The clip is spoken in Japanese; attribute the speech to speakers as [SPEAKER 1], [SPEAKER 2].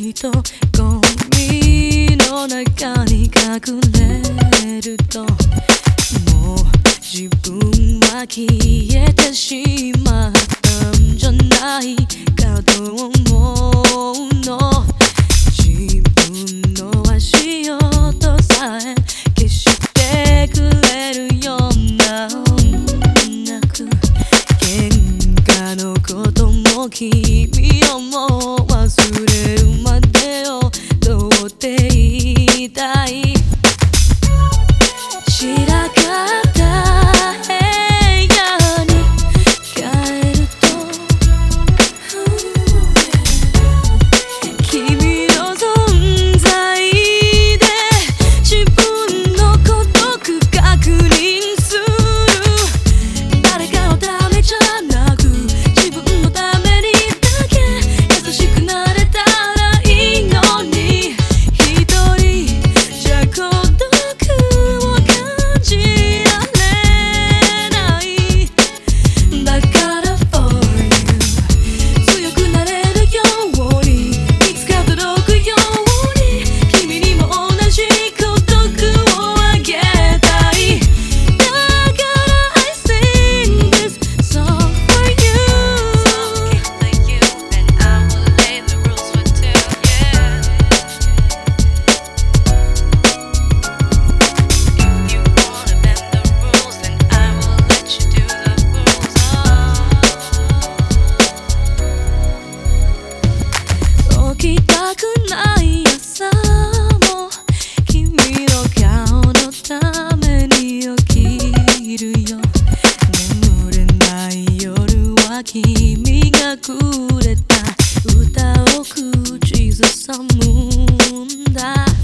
[SPEAKER 1] 人ゴミの中に隠れるともう自分は消えてしまう。profunda.